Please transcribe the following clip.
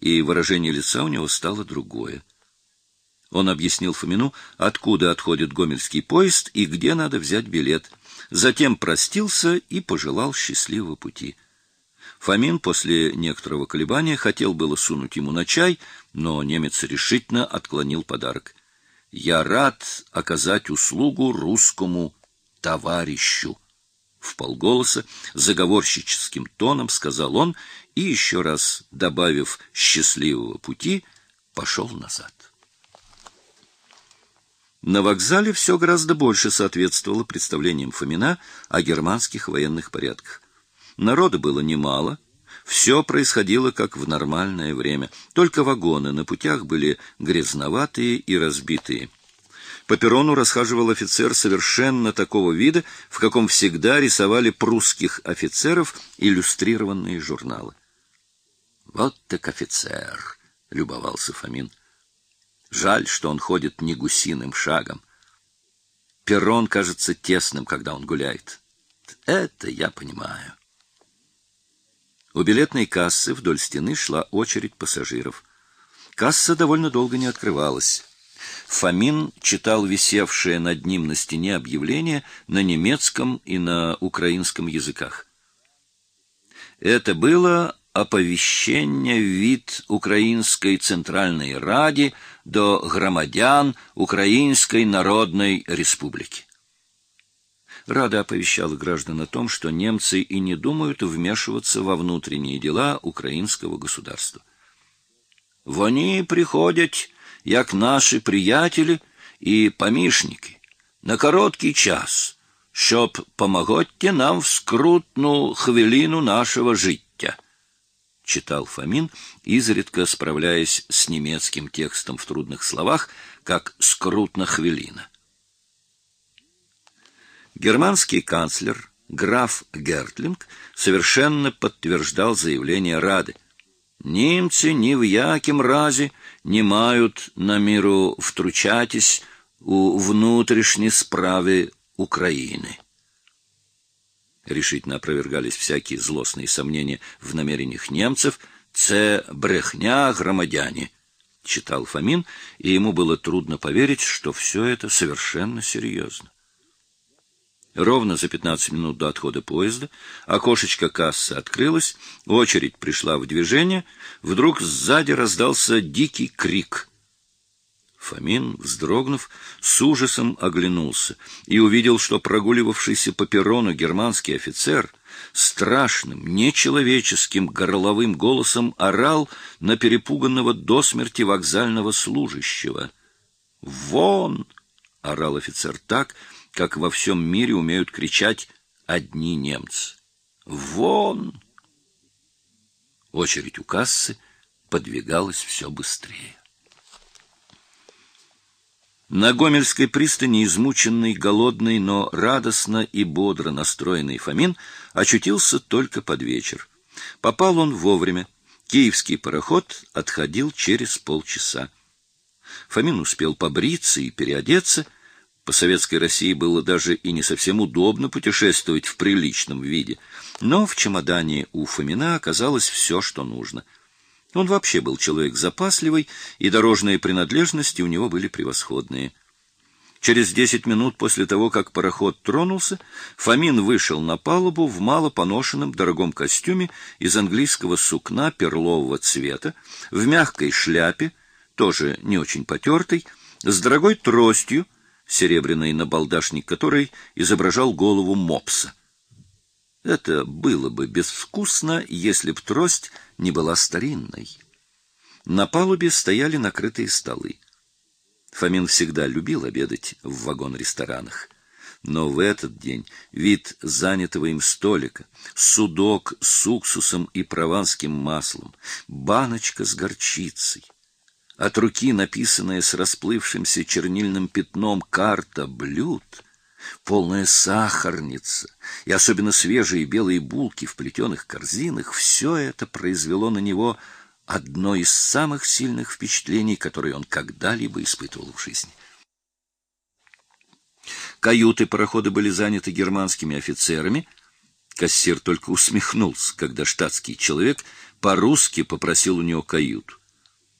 и выражение лица у него стало другое. Он объяснил Фомину, откуда отходит гомельский поезд и где надо взять билет. Затем простился и пожелал счастливого пути. Фомин после некоторого колебания хотел было сунуть ему на чай, но немец решительно отклонил подарок. «Я рад оказать услугу русскому товарищу», — в полголоса, заговорщическим тоном сказал он и, еще раз добавив «счастливого пути», пошел назад. На вокзале все гораздо больше соответствовало представлениям Фомина о германских военных порядках. Народа было немало, все происходило как в нормальное время, только вагоны на путях были грязноватые и разбитые. По перрону расхаживал офицер совершенно такого вида, в каком всегда рисовали прусских офицеров иллюстрированные журналы. «Вот так офицер!» — любовался Фомин. Жаль, что он ходит не гусиным шагом. Перрон кажется тесным, когда он гуляет. Это я понимаю. У билетной кассы вдоль стены шла очередь пассажиров. Касса довольно долго не открывалась. Фомин читал висевшее над ним на стене объявление на немецком и на украинском языках. Это было оповещення від Української Центральної Ради до громадян Украинской Народной Республики. Рада оповещала граждан о том, что немцы и не думают вмешиваться во внутренние дела украинского государства. «Вони приходять, як наші приятелі і помішники, на короткий час, щоб помогти нам в скрутну хвилину нашего життя» читал Фомин, изредка справляясь с немецким текстом в трудных словах, как скрутно хвилина. Германский канцлер граф Гертлинг совершенно подтверждал заявление Рады. Немцы ни в яким разе не мают намеру втручатись у внутренней справы Украины решительно опровергались всякие злостные сомнения в намерениях немцев, «Це брехня громадяне», — читал Фомин, и ему было трудно поверить, что все это совершенно серьезно. Ровно за 15 минут до отхода поезда окошечко кассы открылось, очередь пришла в движение, вдруг сзади раздался дикий крик — Фомин, вздрогнув, с ужасом оглянулся и увидел, что прогуливавшийся по перрону германский офицер страшным, нечеловеческим горловым голосом орал на перепуганного до смерти вокзального служащего. «Вон!» — орал офицер так, как во всем мире умеют кричать одни немцы. «Вон!» Очередь у кассы подвигалась все быстрее. На Гомельской пристани измученный, голодный, но радостно и бодро настроенный Фомин очутился только под вечер. Попал он вовремя. Киевский пароход отходил через полчаса. Фомин успел побриться и переодеться. По советской России было даже и не совсем удобно путешествовать в приличном виде, но в чемодане у Фомина оказалось все, что нужно — он вообще был человек запасливый, и дорожные принадлежности у него были превосходные. Через десять минут после того, как пароход тронулся, Фомин вышел на палубу в мало поношенном дорогом костюме из английского сукна перлового цвета, в мягкой шляпе, тоже не очень потертой, с дорогой тростью, серебряный набалдашник которой изображал голову мопса. Это было бы безвкусно, если б трость не была старинной. На палубе стояли накрытые столы. Фомин всегда любил обедать в вагон-ресторанах. Но в этот день вид занятого им столика, судок с уксусом и прованским маслом, баночка с горчицей, от руки написанная с расплывшимся чернильным пятном карта блюд — полная сахарница и особенно свежие белые булки в плетеных корзинах, все это произвело на него одно из самых сильных впечатлений, которые он когда-либо испытывал в жизни. Каюты парохода были заняты германскими офицерами. Кассир только усмехнулся, когда штатский человек по-русски попросил у него каюту.